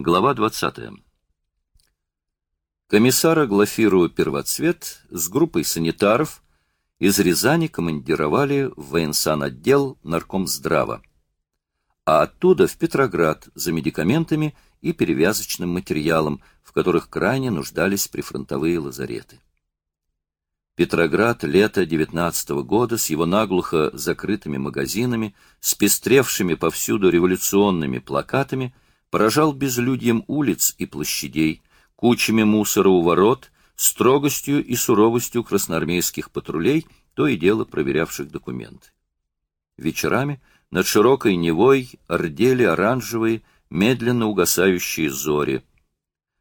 Глава 20. Комиссара Глафиру Первоцвет с группой санитаров из Рязани командировали в военсан-отдел наркомздрава, а оттуда в Петроград за медикаментами и перевязочным материалом, в которых крайне нуждались прифронтовые лазареты. Петроград лето 19 -го года с его наглухо закрытыми магазинами, с пестревшими повсюду революционными плакатами – поражал безлюдьем улиц и площадей, кучами мусора у ворот, строгостью и суровостью красноармейских патрулей, то и дело проверявших документы. Вечерами над широкой Невой ордели оранжевые, медленно угасающие зори,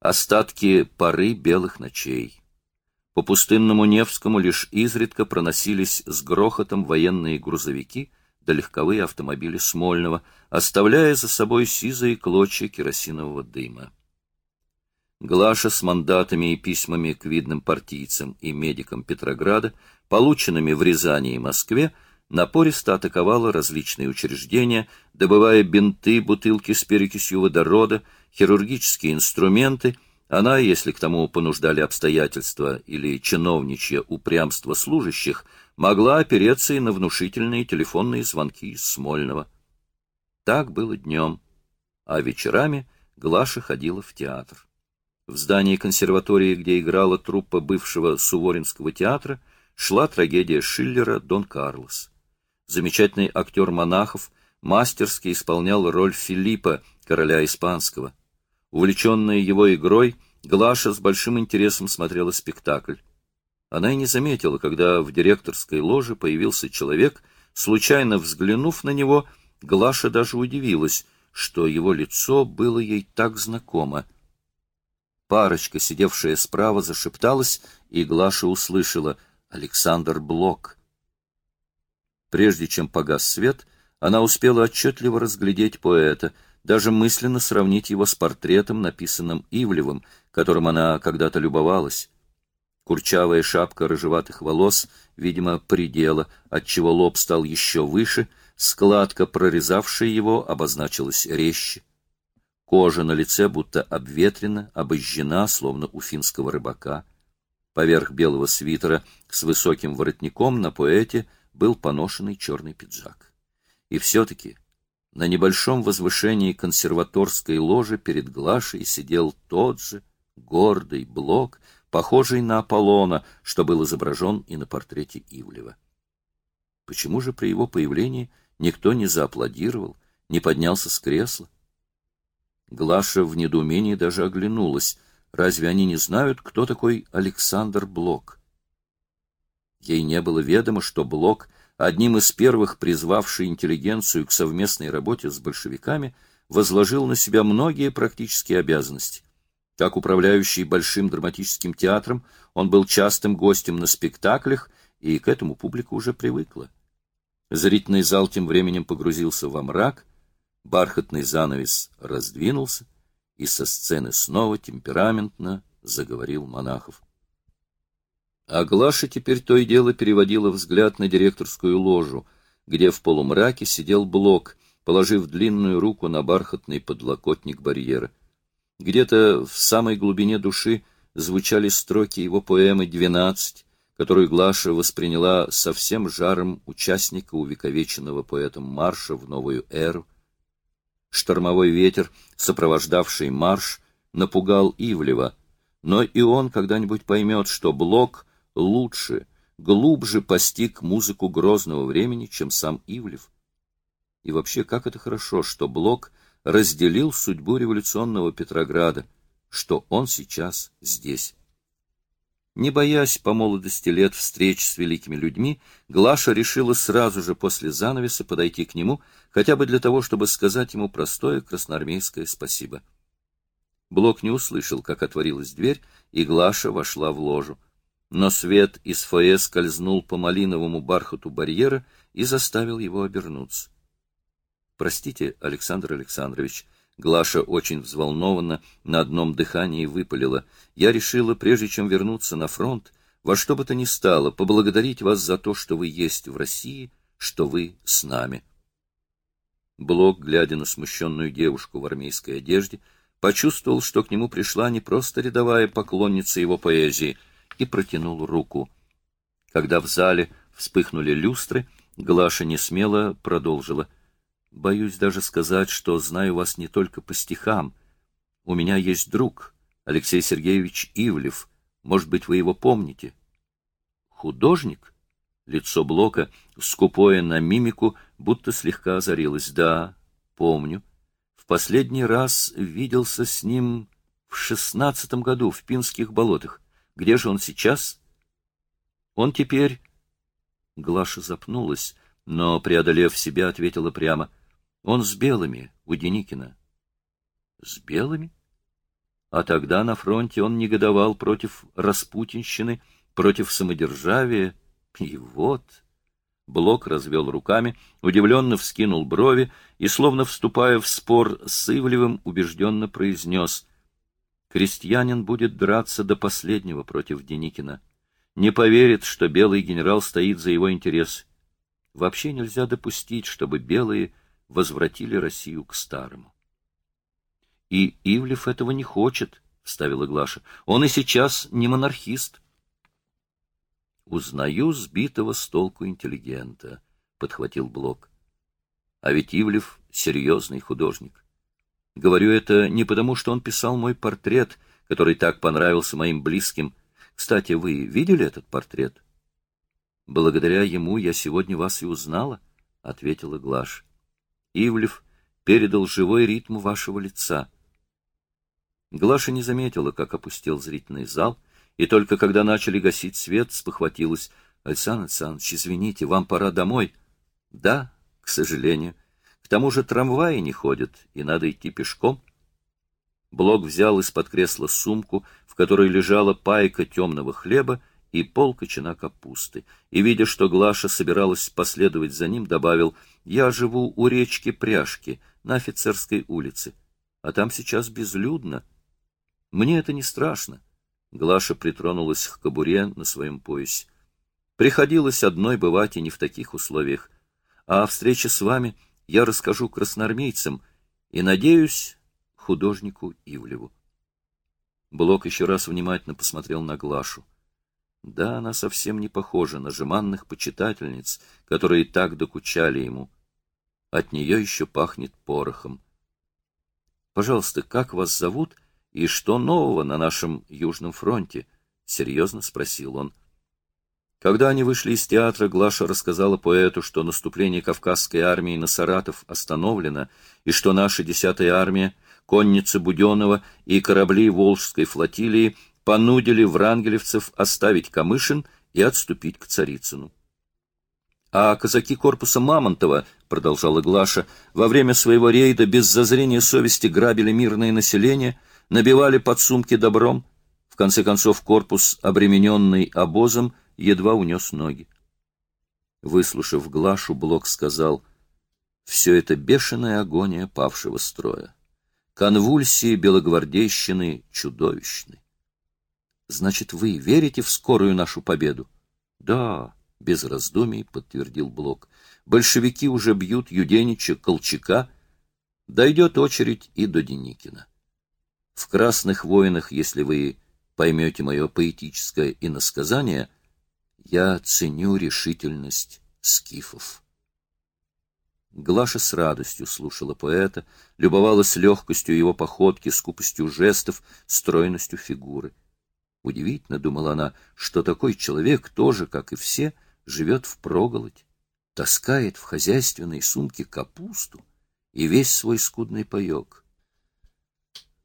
остатки поры белых ночей. По пустынному Невскому лишь изредка проносились с грохотом военные грузовики, да легковые автомобили Смольного, оставляя за собой сизые клочья керосинового дыма. Глаша с мандатами и письмами к видным партийцам и медикам Петрограда, полученными в Рязани и Москве, напористо атаковала различные учреждения, добывая бинты, бутылки с перекисью водорода, хирургические инструменты — она, если к тому понуждали обстоятельства или чиновничье упрямство служащих, могла опереться и на внушительные телефонные звонки из Смольного. Так было днем, а вечерами Глаша ходила в театр. В здании консерватории, где играла труппа бывшего Суворинского театра, шла трагедия Шиллера «Дон Карлос». Замечательный актер Монахов мастерски исполнял роль Филиппа, короля испанского. Увлеченная его игрой, Глаша с большим интересом смотрела спектакль. Она и не заметила, когда в директорской ложе появился человек, случайно взглянув на него, Глаша даже удивилась, что его лицо было ей так знакомо. Парочка, сидевшая справа, зашепталась, и Глаша услышала «Александр Блок». Прежде чем погас свет, она успела отчетливо разглядеть поэта, даже мысленно сравнить его с портретом, написанным Ивлевым, которым она когда-то любовалась. Курчавая шапка рыжеватых волос, видимо, предела, отчего лоб стал еще выше, складка, прорезавшая его, обозначилась резче. Кожа на лице будто обветрена, обожжена, словно у финского рыбака. Поверх белого свитера с высоким воротником на поэте был поношенный черный пиджак. И все-таки на небольшом возвышении консерваторской ложи перед Глашей сидел тот же гордый блок, похожий на Аполлона, что был изображен и на портрете Ивлева. Почему же при его появлении никто не зааплодировал, не поднялся с кресла? Глаша в недоумении даже оглянулась. Разве они не знают, кто такой Александр Блок? Ей не было ведомо, что Блок, одним из первых призвавший интеллигенцию к совместной работе с большевиками, возложил на себя многие практические обязанности. Как управляющий Большим драматическим театром, он был частым гостем на спектаклях, и к этому публика уже привыкла. Зрительный зал тем временем погрузился во мрак, бархатный занавес раздвинулся, и со сцены снова темпераментно заговорил Монахов. А Глаша теперь то и дело переводила взгляд на директорскую ложу, где в полумраке сидел Блок, положив длинную руку на бархатный подлокотник барьера. Где-то в самой глубине души звучали строки его поэмы «Двенадцать», которую Глаша восприняла со всем жаром участника увековеченного поэтом марша в новую эру. Штормовой ветер, сопровождавший марш, напугал Ивлева, но и он когда-нибудь поймет, что Блок лучше, глубже постиг музыку грозного времени, чем сам Ивлев. И вообще, как это хорошо, что Блок — разделил судьбу революционного Петрограда, что он сейчас здесь. Не боясь по молодости лет встреч с великими людьми, Глаша решила сразу же после занавеса подойти к нему, хотя бы для того, чтобы сказать ему простое красноармейское спасибо. Блок не услышал, как отворилась дверь, и Глаша вошла в ложу. Но свет из фойе скользнул по малиновому бархату барьера и заставил его обернуться. Простите, Александр Александрович, Глаша очень взволнованно на одном дыхании выпалила. Я решила, прежде чем вернуться на фронт, во что бы то ни стало, поблагодарить вас за то, что вы есть в России, что вы с нами. Блок, глядя на смущенную девушку в армейской одежде, почувствовал, что к нему пришла не просто рядовая поклонница его поэзии, и протянул руку. Когда в зале вспыхнули люстры, Глаша несмело продолжила. «Боюсь даже сказать, что знаю вас не только по стихам. У меня есть друг, Алексей Сергеевич Ивлев. Может быть, вы его помните?» «Художник?» Лицо Блока, скупое на мимику, будто слегка озарилось. «Да, помню. В последний раз виделся с ним в шестнадцатом году в Пинских болотах. Где же он сейчас?» «Он теперь Глаша запнулась, но, преодолев себя, ответила прямо. Он с белыми, у Деникина. С белыми? А тогда на фронте он негодовал против распутинщины, против самодержавия. И вот... Блок развел руками, удивленно вскинул брови и, словно вступая в спор с Ивлевым, убежденно произнес «Крестьянин будет драться до последнего против Деникина не поверит, что белый генерал стоит за его интерес. Вообще нельзя допустить, чтобы белые возвратили Россию к старому. — И Ивлев этого не хочет, — вставила Глаша. — Он и сейчас не монархист. — Узнаю сбитого с толку интеллигента, — подхватил Блок. — А ведь Ивлев — серьезный художник. Говорю это не потому, что он писал мой портрет, который так понравился моим близким, кстати, вы видели этот портрет? Благодаря ему я сегодня вас и узнала, — ответила Глаш. Ивлев передал живой ритм вашего лица. Глаша не заметила, как опустил зрительный зал, и только когда начали гасить свет, спохватилась. — Александр Александрович, извините, вам пора домой. — Да, к сожалению. К тому же трамваи не ходят, и надо идти пешком. Блок взял из-под кресла сумку, в которой лежала пайка темного хлеба и полкочана капусты, и, видя, что Глаша собиралась последовать за ним, добавил, «Я живу у речки Пряжки, на офицерской улице, а там сейчас безлюдно. Мне это не страшно». Глаша притронулась к кобуре на своем поясе. «Приходилось одной бывать и не в таких условиях. А о встрече с вами я расскажу красноармейцам, и, надеюсь, художнику Ивлеву. Блок еще раз внимательно посмотрел на Глашу. Да, она совсем не похожа на жеманных почитательниц, которые так докучали ему. От нее еще пахнет порохом. «Пожалуйста, как вас зовут и что нового на нашем Южном фронте?» — серьезно спросил он. Когда они вышли из театра, Глаша рассказала поэту, что наступление Кавказской армии на Саратов остановлено, и что наша десятая армия — конницы Буденова и корабли Волжской флотилии понудили врангелевцев оставить Камышин и отступить к Царицыну. А казаки корпуса Мамонтова, продолжала Глаша, во время своего рейда без зазрения совести грабили мирное население, набивали подсумки добром. В конце концов, корпус, обремененный обозом, едва унес ноги. Выслушав Глашу, Блок сказал, «Все это бешеная агония павшего строя. Конвульсии белогвардейщины чудовищны. Значит, вы верите в скорую нашу победу? Да, без раздумий подтвердил Блок. Большевики уже бьют Юденича, Колчака. Дойдет очередь и до Деникина. В «Красных воинах», если вы поймете мое поэтическое иносказание, я ценю решительность скифов. Глаша с радостью слушала поэта, любовалась легкостью его походки, скупостью жестов, стройностью фигуры. Удивительно, думала она, что такой человек тоже, как и все, живет в проголодь, таскает в хозяйственной сумке капусту и весь свой скудный паек.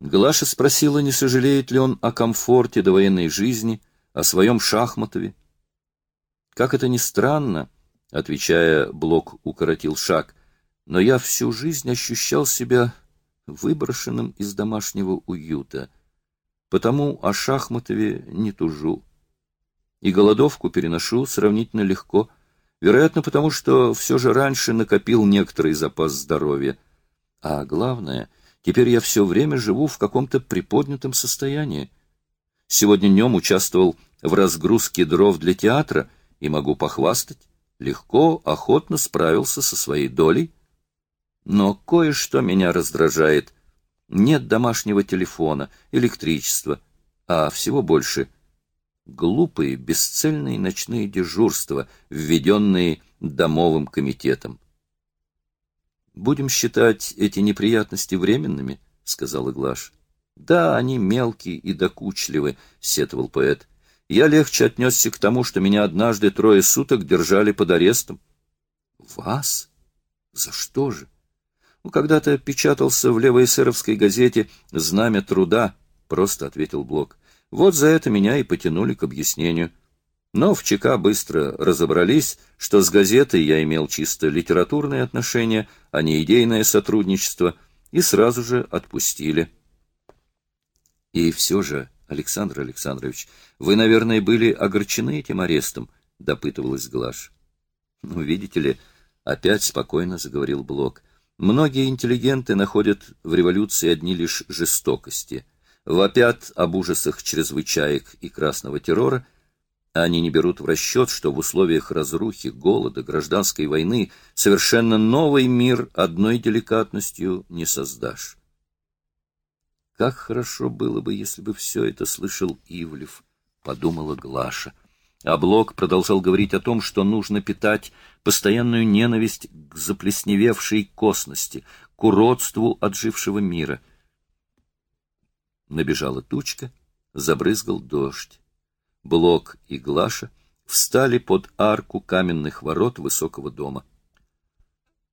Глаша спросила, не сожалеет ли он о комфорте довоенной жизни, о своем Шахматове. Как это ни странно, отвечая, Блок укоротил шаг — но я всю жизнь ощущал себя выброшенным из домашнего уюта, потому о Шахматове не тужу. И голодовку переношу сравнительно легко, вероятно, потому что все же раньше накопил некоторый запас здоровья. А главное, теперь я все время живу в каком-то приподнятом состоянии. Сегодня днем участвовал в разгрузке дров для театра и могу похвастать, легко, охотно справился со своей долей, но кое-что меня раздражает. Нет домашнего телефона, электричества, а всего больше глупые, бесцельные ночные дежурства, введенные домовым комитетом. «Будем считать эти неприятности временными», — сказал Иглаш. «Да, они мелкие и докучливы», — сетовал поэт. «Я легче отнесся к тому, что меня однажды трое суток держали под арестом». «Вас? За что же?» Ну, когда-то печатался в левоэсеровской газете «Знамя труда», — просто ответил Блок. Вот за это меня и потянули к объяснению. Но в ЧК быстро разобрались, что с газетой я имел чисто литературные отношения, а не идейное сотрудничество, и сразу же отпустили. И все же, Александр Александрович, вы, наверное, были огорчены этим арестом, — допытывалась Глаш. Ну, видите ли, опять спокойно заговорил Блок. Многие интеллигенты находят в революции одни лишь жестокости. Вопят об ужасах чрезвычаек и красного террора, они не берут в расчет, что в условиях разрухи, голода, гражданской войны совершенно новый мир одной деликатностью не создашь. Как хорошо было бы, если бы все это слышал Ивлев, — подумала Глаша. А Блок продолжал говорить о том, что нужно питать постоянную ненависть к заплесневевшей косности, к уродству отжившего мира. Набежала тучка, забрызгал дождь. Блок и Глаша встали под арку каменных ворот высокого дома.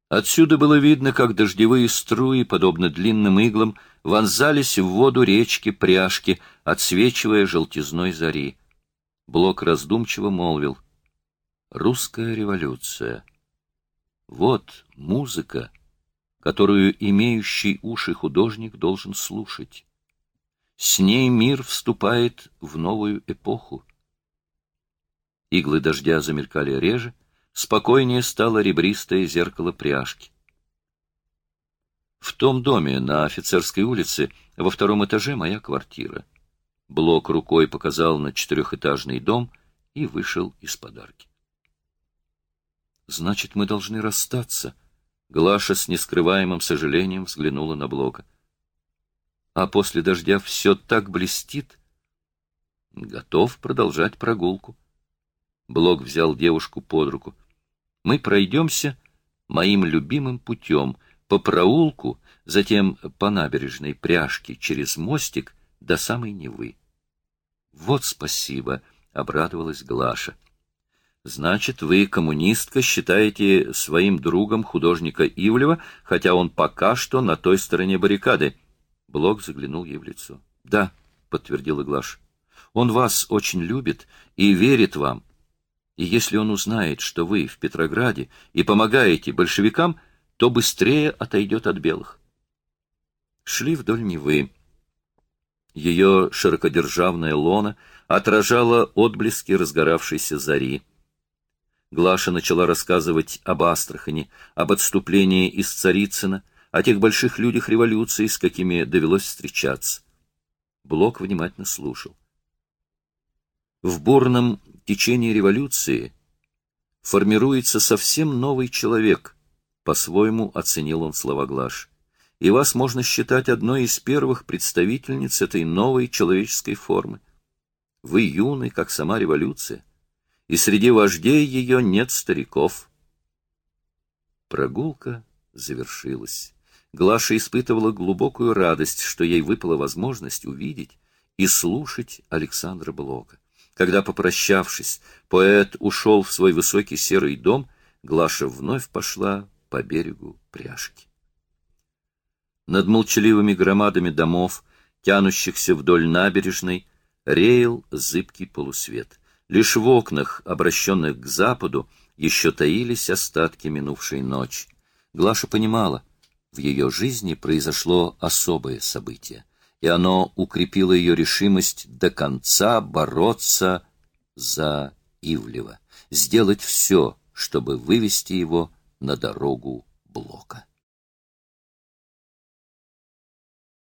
Отсюда было видно, как дождевые струи, подобно длинным иглам, вонзались в воду речки пряжки, отсвечивая желтизной зари. Блок раздумчиво молвил. «Русская революция. Вот музыка, которую имеющий уши художник должен слушать. С ней мир вступает в новую эпоху. Иглы дождя замелькали реже, спокойнее стало ребристое зеркало пряжки. В том доме на офицерской улице во втором этаже моя квартира. Блок рукой показал на четырехэтажный дом и вышел из подарки. Значит, мы должны расстаться. Глаша с нескрываемым сожалением взглянула на Блока а после дождя все так блестит. Готов продолжать прогулку. Блок взял девушку под руку. Мы пройдемся моим любимым путем, по проулку, затем по набережной пряжке через мостик до самой Невы. Вот спасибо, — обрадовалась Глаша. Значит, вы, коммунистка, считаете своим другом художника Ивлева, хотя он пока что на той стороне баррикады. Блок заглянул ей в лицо. — Да, — подтвердила Глаш. — Он вас очень любит и верит вам. И если он узнает, что вы в Петрограде и помогаете большевикам, то быстрее отойдет от белых. Шли вдоль Невы. Ее широкодержавная лона отражала отблески разгоравшейся зари. Глаша начала рассказывать об Астрахани, об отступлении из Царицына, о тех больших людях революции, с какими довелось встречаться. Блок внимательно слушал. В бурном течении революции формируется совсем новый человек, по-своему оценил он слова Глаш. И вас можно считать одной из первых представительниц этой новой человеческой формы. Вы юны, как сама революция, и среди вождей ее нет стариков. Прогулка завершилась. Глаша испытывала глубокую радость, что ей выпала возможность увидеть и слушать Александра Блока. Когда, попрощавшись, поэт ушел в свой высокий серый дом, Глаша вновь пошла по берегу пряжки. Над молчаливыми громадами домов, тянущихся вдоль набережной, реял зыбкий полусвет. Лишь в окнах, обращенных к западу, еще таились остатки минувшей ночи. Глаша понимала, в ее жизни произошло особое событие, и оно укрепило ее решимость до конца бороться за Ивлева, сделать все, чтобы вывести его на дорогу Блока.